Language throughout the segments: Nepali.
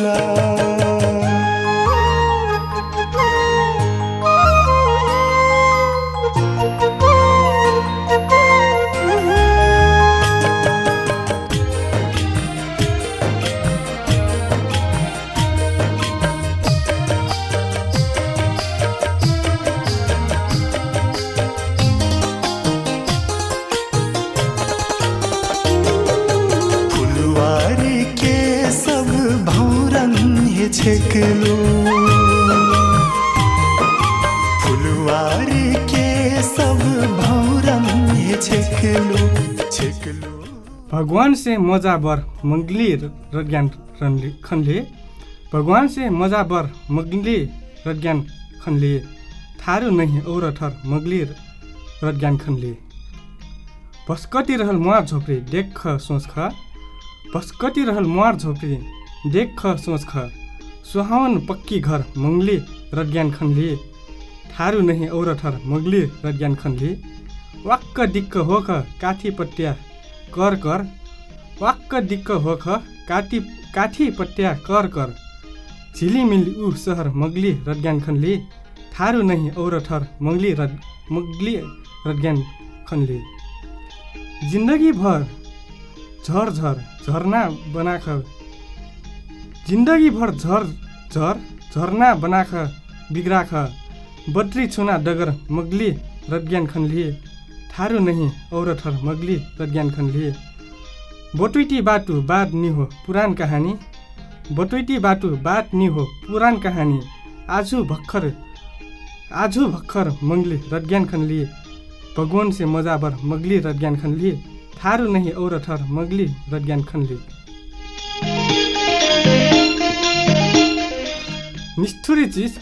love. भगवान से मजा बर मगली र ज्ञान खनले। भगवान से मजा बर मगली र ज्ञान खनले। थारू नहीं और ठर मगली र ज्ञान खनले। भस्कटी रहल मुहार झोप्री देख ख सोच ख भस्कटी रहल मुहार झोप्री देख ख सोच ख सुहावन पक्की घर मङ्गली र ज्ञान खनले। थारू नहीं और ठर मगली र ज्ञान खनले। वाक्क दिक्क हो ख काठी पट्या कर कर वाक्क दिक्क हो ख काटी काठी पट्या कर कर। झिलिमिली ऊ सहर मगली र ज्ञान खनले। थारू नहीं और ठर मगली र मगली र ज्ञान खनले। जिन्दगी भर झर झर झरना बनाख। जिन्दगी भर झर झर झरना बनाख बिग्राख। बद्री छुना डगर मगली र ज्ञान खनले। थारू नहीं और ठर मगली र ज्ञान खनले। बटुइटी बाटु बात नि हो पुरान कहानी। बटुइटी बाटु बात नि हो पुरान कहानी। आजु भर्खर आजु भर्खर मङ्गली र ज्ञान खनले भगवान से मजाबर मगली र ज्ञान खनले थारू नहीं और ठर मगली र ज्ञान खनले निष्ठुरी चिज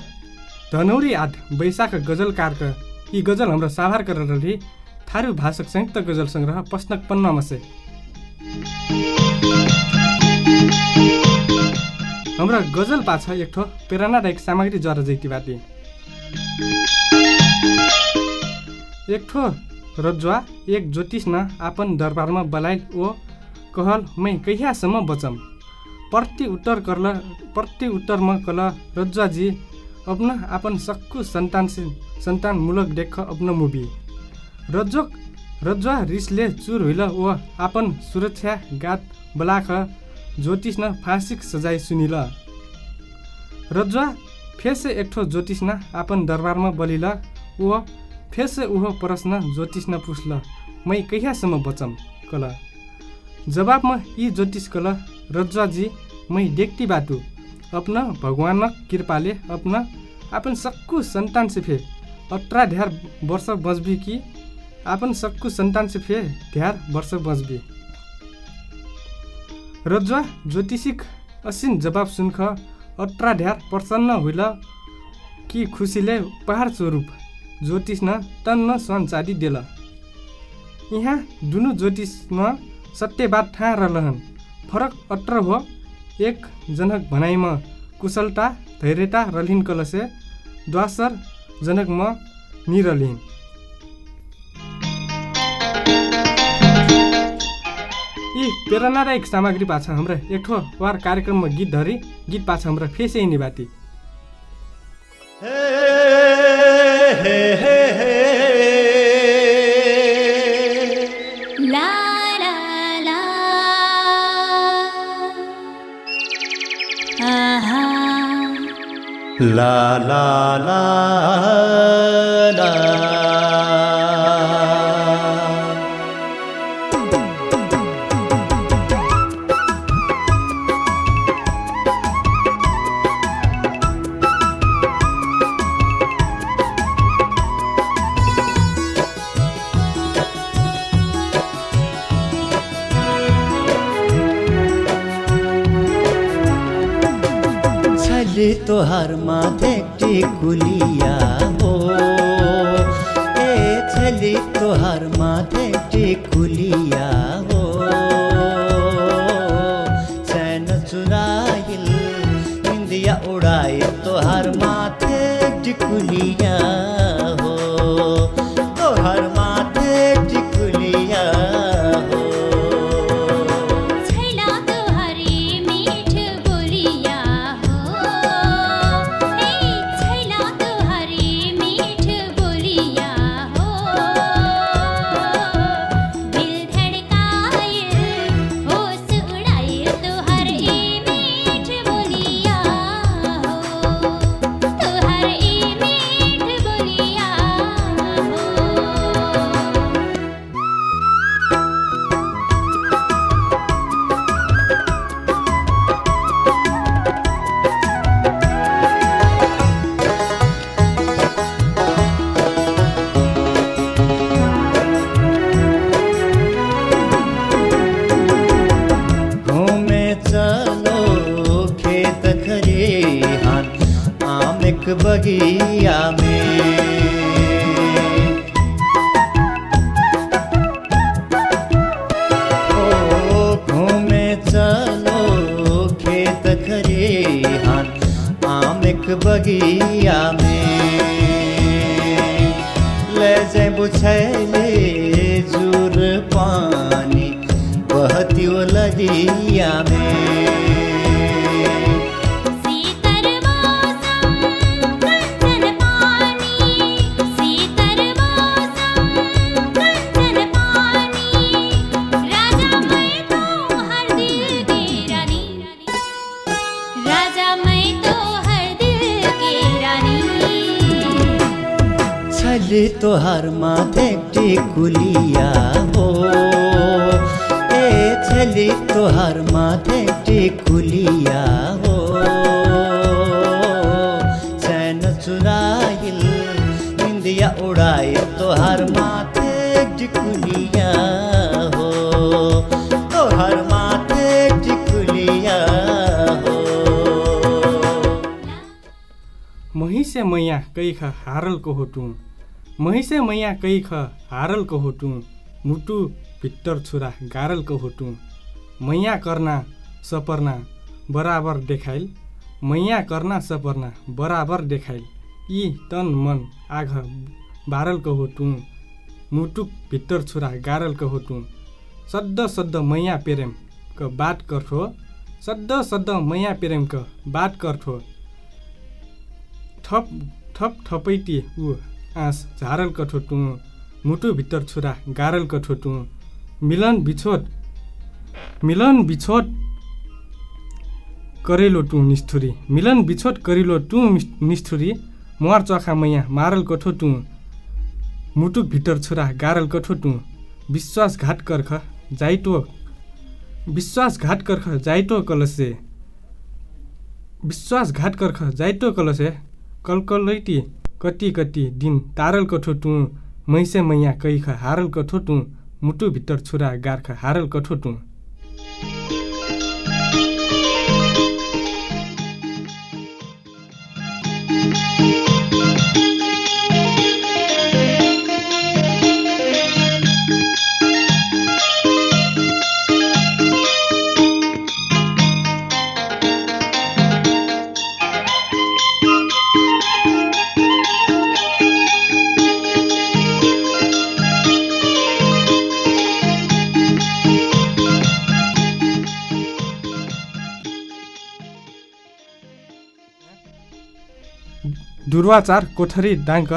धनौरी आठ वैशाख गजलकारका यी गजल हाम्रो साभार गरेर थारू भाषक संयुक्त गजल सङ्ग्रह पस्नक पन्नमा से। हाम्रा गजल पाछ एक ठो प्रेरणादायक सामग्री जरा जैती बाटी एक ठो रजुआ एक ज्योतिष न आपन दरबारमा बलाइल ओ कहल मै कहियासम्म बचम? प्रति उत्तर करल प्रति उत्तरमा कल रजुआजी अपना आपन सक्कु सन्तान मुलक देख अपना मुभी। रजोक रजुआ रिसले चुर होइल ओ आपन सुरक्षा गात बलाख ज्योतिष न फाँसिक सजाय सुनिल। रजुआ फेसे एकठो ज्योतिष न आपन दरबारमा बलिल ओ फेसे उहो प्रश्न ज्योतिष न पुछल मै कहियासम्म बचम? कल। जवाबमा यी ज्योतिष कल रजुआजी मै देखती बाटु। अपना भगवानक कृपाले अपना आपन सक्कु सन्तान से फे अठारह ढ्यार वर्ष बचबी कि आपन सक्कु सन्तान से फे ढ्यार वर्ष बचबी रज्वा ज्योतिषिक असिन जवाब सुनख अट्रा ढ्यार प्रसन्न हुइल कि खुसीले उपहार स्वरूप ज्योतिष न तन न सन चाँदी देल। यहाँ दुनु ज्योतिषमा सत्यवाद ठा रहलहन्। फरक अत्र हो एक जनक भनाइमा कुशलता धैर्यता रलिन कलसे द्वासर जनक म निरलिन्। यी प्रेरणादायक सामग्री पाछ हाम्रा। एक ठो वार कार्यक्रममा गीत धरी गीत पाछ हाम्रा फेसै निभाती ला ला ला। छले तोहार माथे टिकुलिया दिल की रानी। छले तोहार माथे टिकुलिया हो ए छले तोहार माथे टिकुलिया हो। चैन चुराइल इंदिया उड़ाइल तोहार माथे टिकुलिया हो। तोहार माथे टिकुलिया हो। महिसे मैया कैख हारलको होटु। महिसे मैया कैख हारलको होटु। मुटु भित्तर छुरा गारलको होटु। मैया कर्ना सपर्ना बराबर देखाइल। मैया कर्ना सपर्ना बराबर देखाइल। यी तन मन आघ बारलको होटु मुटुक भित्तर छुरा गारलको होटु सद्द सद्द मैया प्रेमको बात कर्थो सद्द सद्द मैया प्रेमको बात कर्थो थप थप थपैटी ऊ आँस झारल कठोटु मुटु भित्र छुरा गारल कठोटु मिलन बिछोट मिलन बिछोट करेलो टु निष्ठुरी। मिलन बिछोट करिलो टु निष्ठुरी। मुहार चखा मैया मारल कठोटु मुटुक भित्र छुरा गारल कठोटु विश्वासघात कर्ख जाइटो विश्वासघात कर्ख जाइटो कलसे। विश्वासघात कर्ख जाइटो कलसे। कलकलैटी कति कति दिन तारल कठोटु मैसे मैया कैख हारल कठोटु मुटु भित्र छुरा गार्ख हारल कठोटु दुर्वाचार कोठरी दाङ्क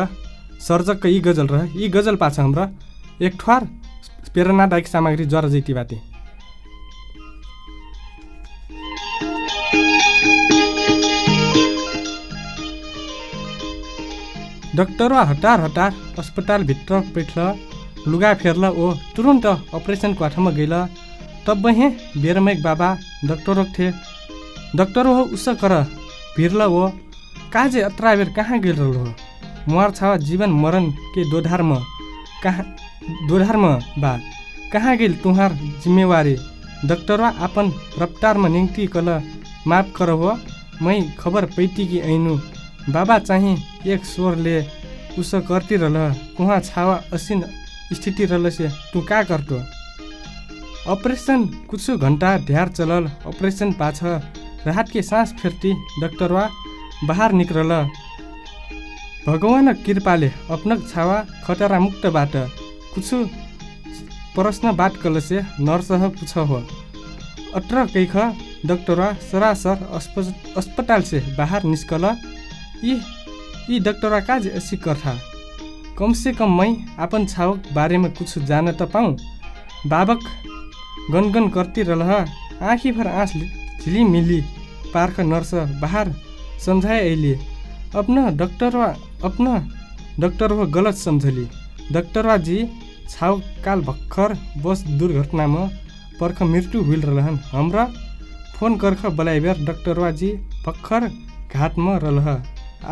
सर्जकको यी गजल रह यी गजल पाछ हाम्रो एक ठ्वार प्रेरणादायक सामग्री जरा जैती बाटे डक्टरवा हतार हतार अस्पतालभित्र बैठल लुगा फेर्ल ओ तुरुन्त अपरेसन कोठामा गइल तब हे बेरमेक बाबा डक्टर थे डक्टर हो उस कर भिर्ल ओ काजे अत्रा बेर कहाँ गेल हो मर छ जीवन मरण के दोधारमा। कहाँ दोधारमा बा। कहाँ गेल तुहार जिम्मेवारी? डक्टरवा आपन रफ्तारमा निम्ति कल माफ कर हो मै खबर पैती कि ऐनु। बाबा चाहिँ एक स्वरले उस करती रहल। कुहाँ छावा असिन स्थिति रहल से तू का करतो ऑपरेशन कुछ घंटा ध्यार चलल। ऑपरेशन पाछ। राहत के सांस फेर्ती डक्टरवा। बाहर निकलल भगवान कृपाले अपनक छावा खतरा मुक्तबाट कुछ प्रश्न बात कल से नर्स पूछ हो। अत्र कैख डक्टरवा सरासर अस्प अस्पताल से बाहर निस्कल। यी यी डक्टरवा काज ऐसी कथा कम से कम मैं आपन छावक बारे में कुछ जान त पाऊँ बाबक गनगन करती रह आँखी भर आँस झिलिमिली पार्क नर्स बाहर समझाए अहिले। अपना डक्टरवा अपना डक्टरवा गलत सम्झली। डक्टरवा जी छाउ काल भर्खर बस दुर्घटनामा पर्ख मृत्यु हुइल रहन हाम्रा फोन कर्ख बोलाइबेर डक्टरवा जी भर्खर घाटमा रह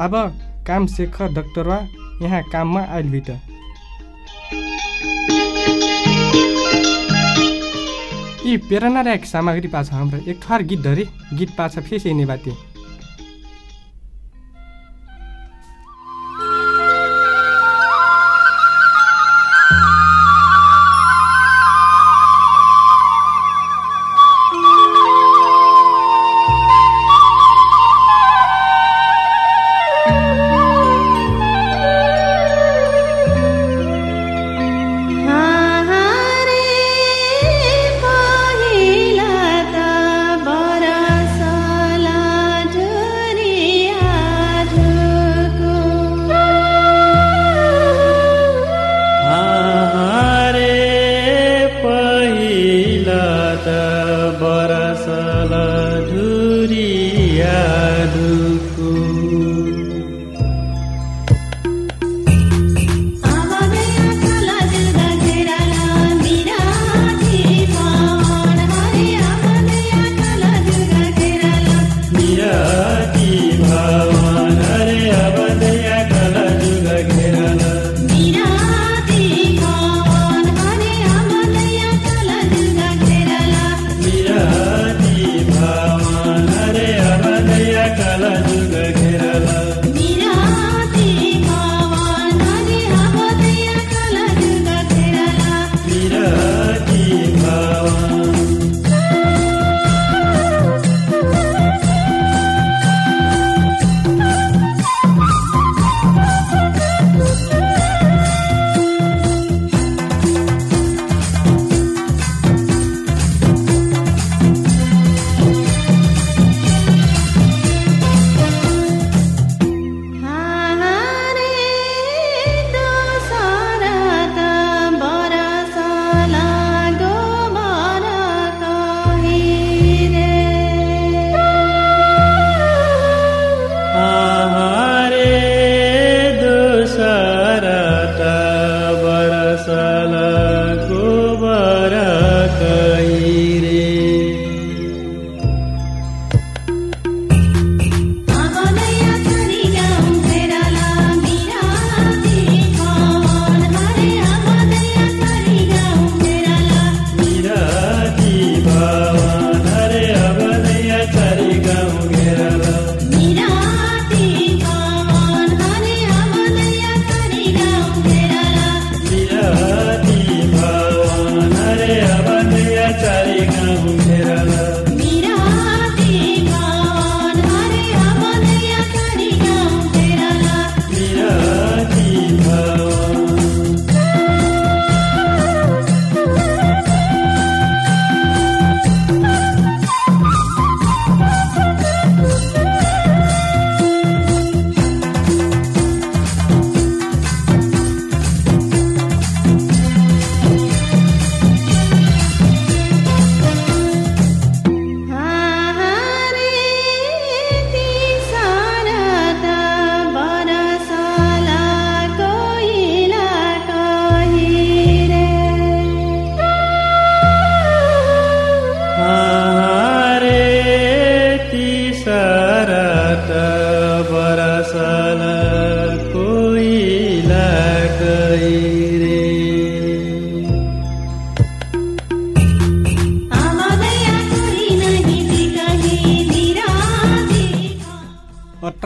अब काम सेख डक्टरवा यहाँ काममा आइल बिट यी प्रेरणादायक सामग्री पाछ हाम्रो। एक ठहर गीत धरी गीत पाछ यही बाटे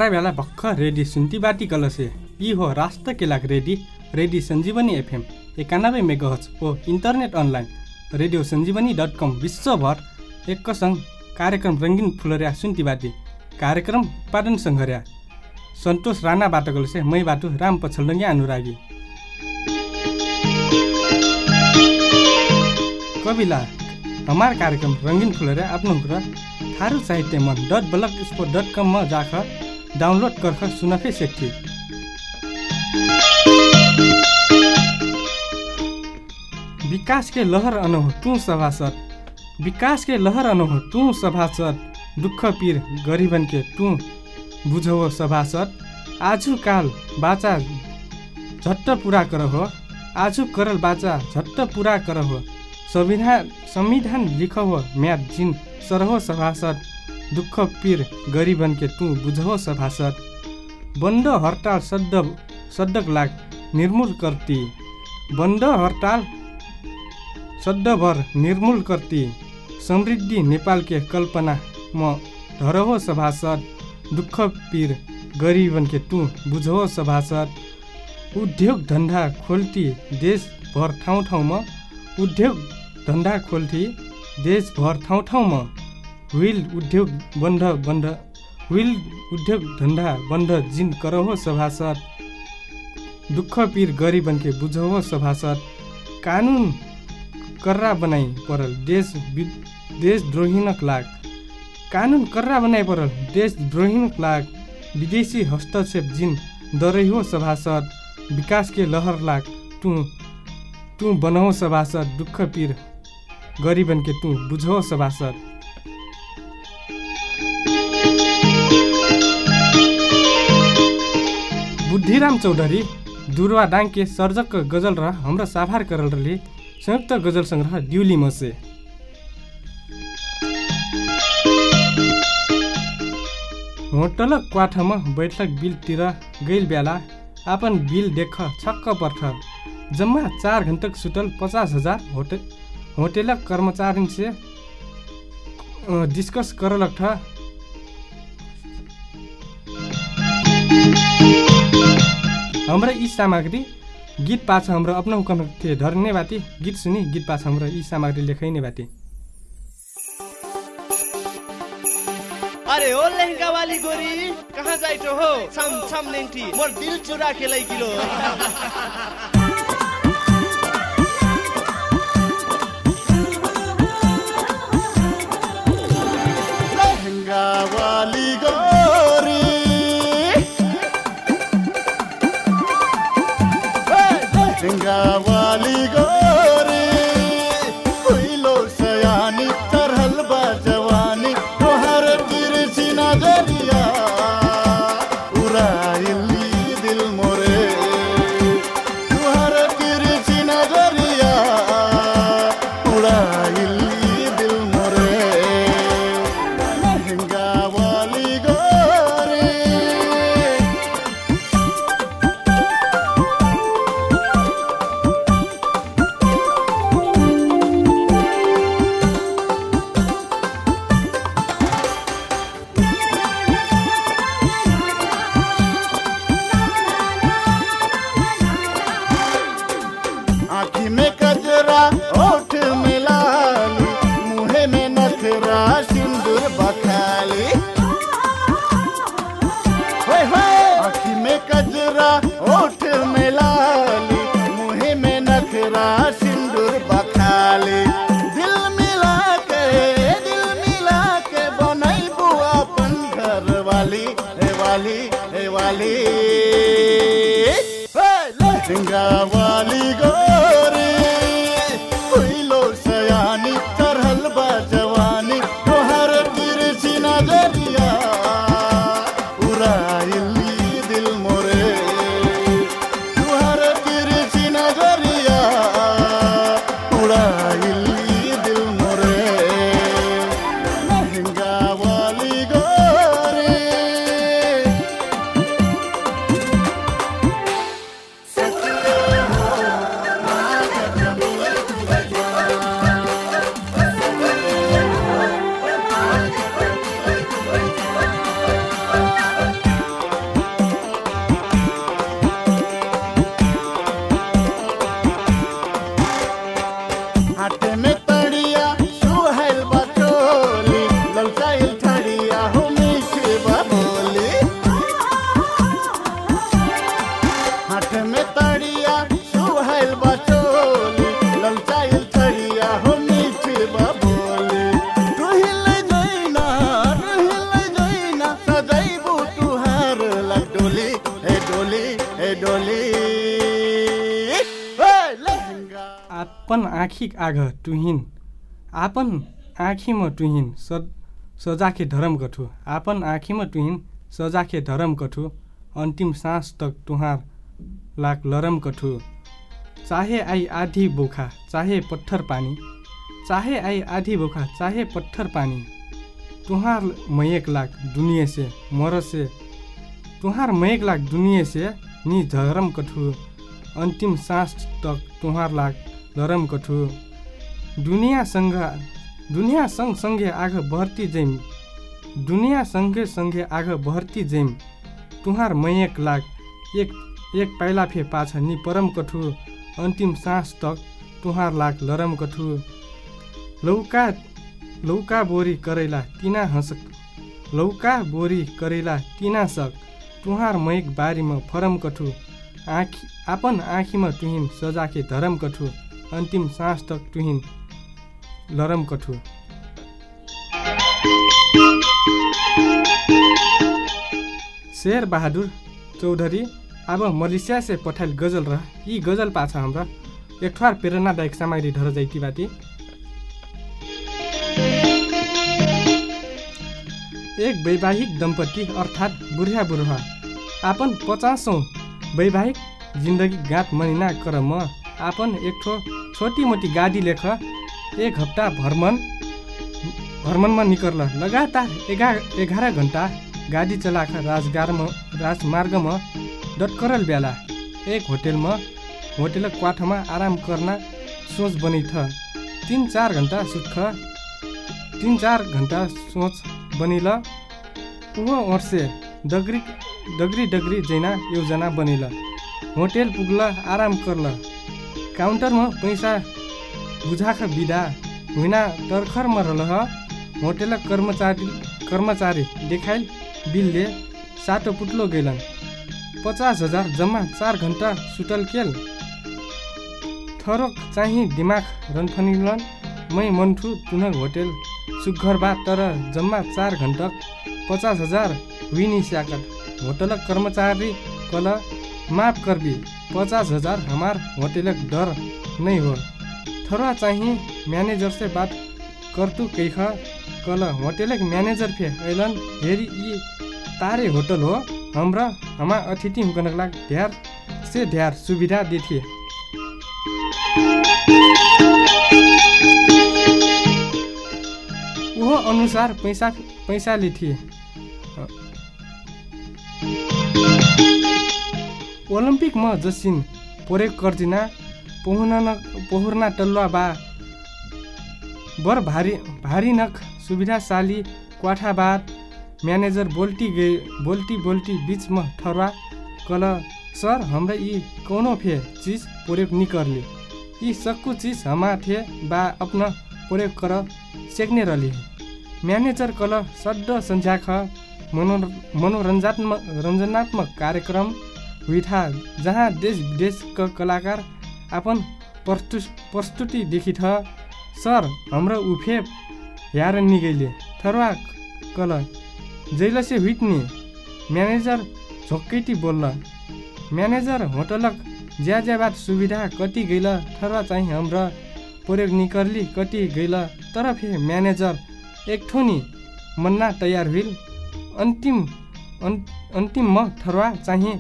बेला भर्खर रेडी सुन्ती बाटी कलसे यी हो राष्ट्र केलाक रेडी रेडी सञ्जीवनी एफएम। एकानब्बे मेगाहज ओ internet online. Radio Sanjeevani dot com विश्वभर। एकसँग कार्यक्रम रङ्गिन फुलर्या सुन्ती बाटी। कार्यक्रम उत्पादन सङ्घर्या। सन्तोष राणा बाटो से मै बाटो राम पछलडङ्गे अनुरागी। कविला हमार कार्यक्रम रङ्गिन फुलर्या आफ्नो कुरा थारू साहित्य मन डट ब्लक स्पोर्ट डट कममा जाख। डाउनलोड गर्ख सुनफे सेक्थी विकास के लहर अनहो तू सभासद। विकास के लहर अनहो तू सभासद। दुःख पीर गरिबन के तू बुझो सभासद। आजु काल बाचा झट्ट पुरा कर हो आजु करल बाचा झट्ट पुरा कर हो संविधान संविधान लिख हो म्याद जिन सरहो सभासद। दुःख पीर गरिबन के तू बुझो सभासद बन्द हडताल सड्ड सड्डक लाग निर्मूल कर्ती। बन्द हडताल सड्डभर निर्मूल कर्ती। समृद्धि नेपाल के कल्पना म धरहो सभासद दुःख पीर गरिबन के तू बुझो सभासद उद्योग धन्दा खोल्ती देशभर ठाउँ ठाउँमा। उद्योग धन्दा खोल्थी देशभर ठाउँ ठाउँमा। व्हिल उद्योग बन्द बन्द व्हिल उद्योग धन्दा बन्द जिन करहो सभासद। दुःख पीर गरिबन के बुझहो सभासद। कानुन कर्रा बनाइ परल। देश देशद्रोहीनक लाग। कानुन कर्रा बनाइ परल। देशद्रोहीनक लाग। विदेशी हस्तक्षेप जिन दरै हो सभासद। विकास के लहर लाग। तू तू बनहो सभासद। दुःख पीर गरिबन के तू बुझो सभासद। बुद्धिराम चौधरी दुर्वा डाङ्के सर्जक गजल र हाम्रो साभार करलले संयुक्त गजल सङ्ग्रह ड्युली मसे। होटल क्वाठमा बैठक बिलतिर गइल बेला आपन बिल देख छक्क पर्छ जम्मा चार घन्टक सुतल पचास हजार होटल होटेल कर्मचारी डिस्कस करलक हाम्रो यी सामग्री गीत पाछ हाम्रो अपनाउ कन थिए धर्ने बाटी गीत सुनि गीत पाछ हाम्रो यी सामग्री लेखाइने बाटी अरे ओ लहंगा वाली गोरी कहाँ जाइटो हो? छम छम मोर दिल चुरा के लै आँखी आघ टुहिन। आपन आँखीमा टुहिन स सजाखे धरम कठु आपन आँखीमा टुहिन सजाखे धरम कठु अन्तिम सास तक तुहार लाक लरम कठु चाहे आई आधी बोखा चाहे पत्थर पानी। चाहे आई आधी बोखा चाहे पत्थर पानी। तुहार मयक लाग दुनिया से मर से तुहार मयक लाग दुनिया से नि धरम कठु अन्तिम सास तक तुहार लाग लरम कठु दुनियाँसँग दुनियाँ सँगसँगै आग बढ्ती जैम। दुनियाँ सँगै सँगै आग बढ्ती जैम। तुहार मयक लाग एक एक पाइला फे पाछ नि परम कठु अन्तिम सास तक तुहार लाग लरम कठु लौका लौका बोरी करैला तिना हसक। लौका बोरी करैला तिना सक। तुहार मयक बारीमा फरम कठु आँखी आपन आँखीमा तुहिन सजाके धरम कठु अन्तिम सास तक तुहिन लरम कठु शेर बहादुर चौधरी अब मलेसिया से पठाइल गजल रह यी गजल पाछ हाम्रा एक ठुहार प्रेरणादायक सामग्री ढर जाइती बाती। एक वैवाहिक दम्पति अर्थात् बुढा बुढा आपन पचासौँ वैवाहिक जिन्दगी गाँत मनिना कर म। आपन एक ठो छोटी मोटी गाडी लेख एक हप्ता भ्रमण भ्रमणमा निकर्ल। लगातार एघार एघार घन्टा गाडी चलाख राजगारमा राजमार्गमा डटकरल बेला एक होटेलमा होटेल क्वाठमा आराम गर्न सोच बनिथ। तिन चार घन्टा सुत्ख तिन चार घन्टा सोच बनिल। ऊ वर्षे डगरी डगरी डगरी जैना योजना बनिल। होटेल पुग्ल आराम करल। काउन्टरमा पैसा बुझाख बिदा हुइना तर्खरमा रह होटेल कर्मचारी कर्मचारी देखाइल बिलले सातो पुट्लो गेलन। पचास हजार जम्मा चार घन्टा सुतल केल थरोक चाहिँ दिमाग रन्फनिलन मै मन्ठु तुनक होटेल सुग्घर बा तर जम्मा चार घन्टा पचास हजार हुइनी स्याकट होटलक कर्मचारी कल माफ करबी पचास हजार हमार होटेलक डर नै हो। थोड़ा चाहिँ मैनेजर से बात करतु कैख। कल होटेलक मैनेजर फे ऐलन हेरी यी तारे होटल हो। हमरा हमा अतिथि हुकनक लाग ढ्यार से ढ्यार सुविधा देथिए ओहो अनुसार पैसा पैसा लिथिए ओलम्पिकमा जसिन पोरेक कर्जिना पहुना पहुर्ना टल्वा बा। बर भारी भारी नख सुविधाशाली क्वाठाबाद म्यानेजर बोल्टी गए बोल्टी बोल्टी बिचमा ठरवा। कल सर हमरा यी कौनो फे चीज प्रयोग निकरली। यी सक्कु चीज हमा थे बा अपना प्रयोग कर सेक्ने रली। म्यानेजर कल सड्ड सन्झ्याख मनो मनोरञ्जात्मक रञ्जनात्मक कार्यक्रम हुइथा जहाँ देश विदेशका कलाकार आपन प्रस्तु प्रस्तुति देखिथ सर हाम्रो उफे यार निगैले थरवा कल जैलसे हुइटनी म्यानेजर झोक्कैटी बोल्ल म्यानेजर होटलक ज्या ज्या बात सुविधा कति गइल थरवा चाहिँ हाम्रो प्रयोग निकर्ली कति गइल तर फे म्यानेजर एक ठोनी मन्ना तयार हुइल। अन्तिम अन् अन्तिममा थरवा चाहिँ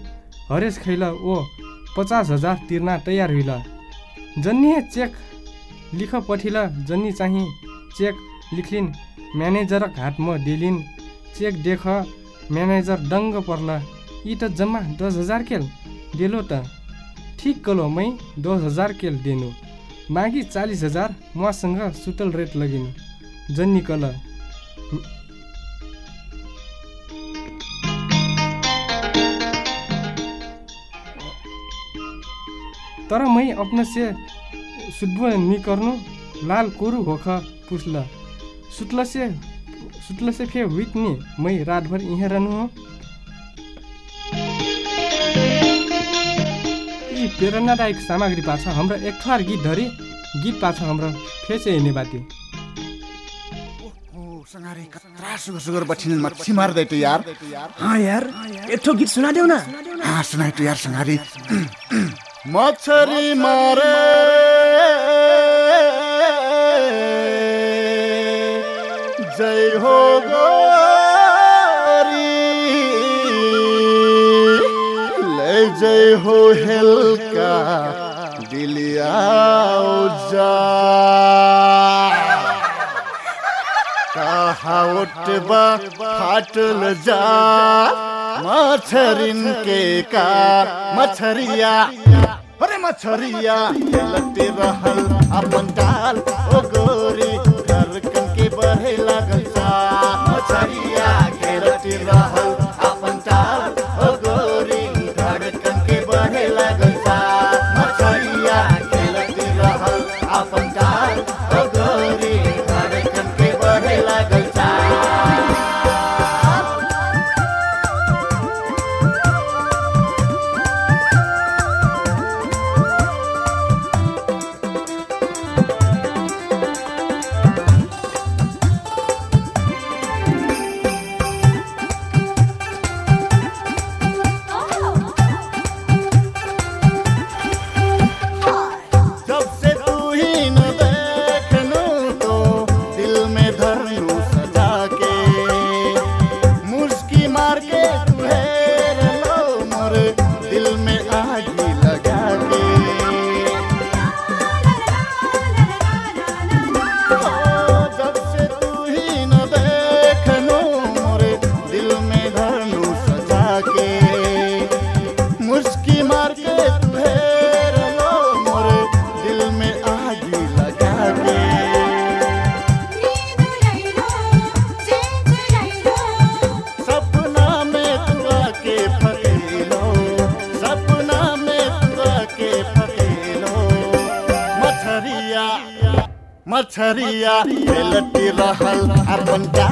हरेस खैल ओ पचास हजार तिर्ना तयार हुइल। जन्नी चेक लिख पठिल जन्नी चाहिँ चेक लिखलिन् म्यानेजरक हातमा दिलिन्। चेक देख म्यानेजर दङ्ग पर्ल। यी त जम्मा दस हजार केल? डेलो त। ठिक कलो मै दस हजार केल दिनु। बाँकी चालिस हजार मसँग सुतल रेट लगिनु। जन्नी कल। तर मै अपना से सुद्बो निकर्नु लाल कोरु होख पुस्ल। सुत्ल से सुत्ल से फे हुइट नि। मै रातभर यहाँ रहनु हो। यी प्रेरणादायक सामग्री पाछ हाम्रो एक ठहर गीत धरी। गीत पाछ हाम्रो फेसे हिँड्ने बाटी संगारे मच्छी दे तो यार। हाँ यार एक ठो गीत सुना देऊ न। हाँ सुनाई तो यार संगारी मछरी मारे। जय हो गोरी। ले जय हो हेलका दिलिया जा कहावटबा फाटल जा। मछरिन के का मछरिया अरे मछरिया लट्टी रहल अपन डाल ओ गोरी। रहल अपन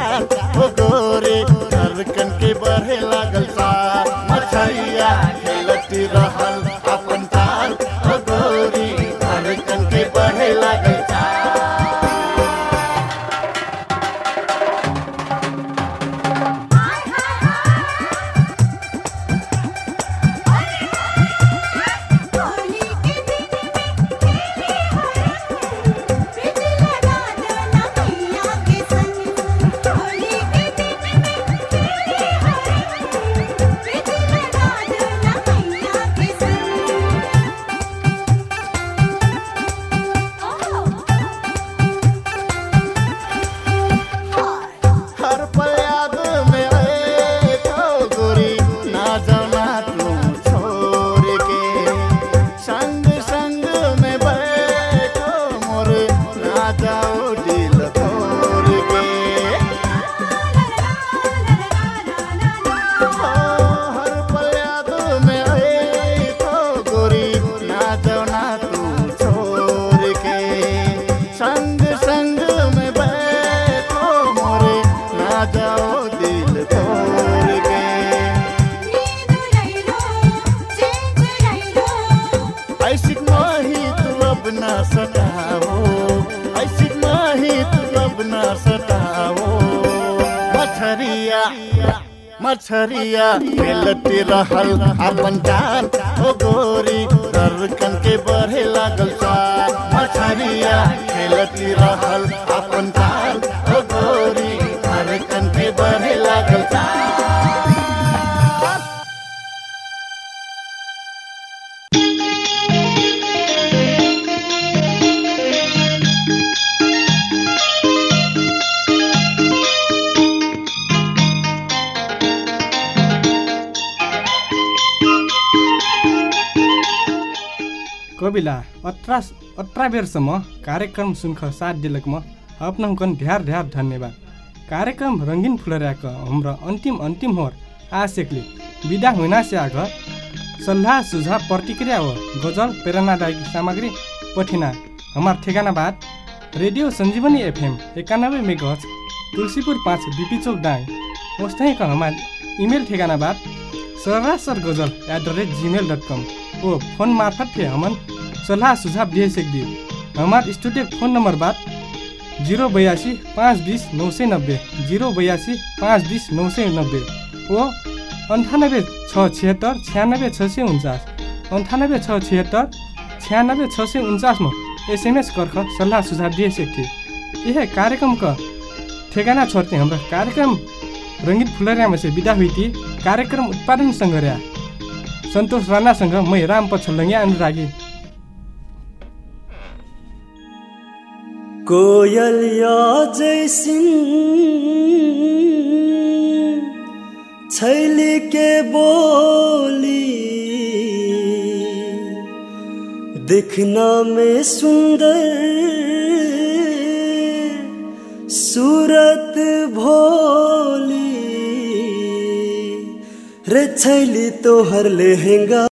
मछरिया लट्टी रहल, अपन जान ओ गोरी दरकन के बढ़े लागल सा मछरिया लट्टी रहल, अपन जान कविला अत्रा बेरसम्म कार्यक्रम सुनख साथ दिलक म अपनाउकन ढ्यार ढ्यार धन्यवाद। कार्यक्रम रङ्गिन फुलर्याको हाम्रो अन्तिम अन्तिम होर आशेकले बिदा हुनासे आग सल्लाह सुझाव प्रतिक्रिया व गजल प्रेरणादायी सामग्री पठिना। हमार ठेगाना बात रेडियो संजीवनी एफएम एकानब्बे मेगज तुलसीपुर पाँच बिपी चौक डाङ वस्तै का हमार इमेल ठेगाना बात सरासर गजल at the rate Gmail dot com oh phone मार्फत फे हमन सलाह सुझाव दिए सकदी हमार स्टूडियो फोन नंबर बात जीरो बयासी पाँच बिस नौ सय नब्बे जीरो बयासी पाँच बिस नौ सय नब्बे ओ अन्ठानब्बे छ छिहत्तर छ्यानब्बे छ सय उन्चास। अन्ठानब्बे छ छिहत्तर छ्यानब्बे छ सय उन्चासमा एसएमएस कर्ख सल्लाह सुझाव दिए सकथे यह कार्यक्रम का ठेगाना छोड्थे हाम्रो कार्यक्रम रङ्गीत फुलरियामा चाहिँ बिदा हुई थी कार्यक्रम उत्पादन सङ्घर्या सन्तोष राणासँग मै राम पछल्लङ्गे अनुरागी। कोयल जैसिन। छैली के बोली? दिखना में सुंदर सूरत भोली। रे छैली तोहर लेहेंगा।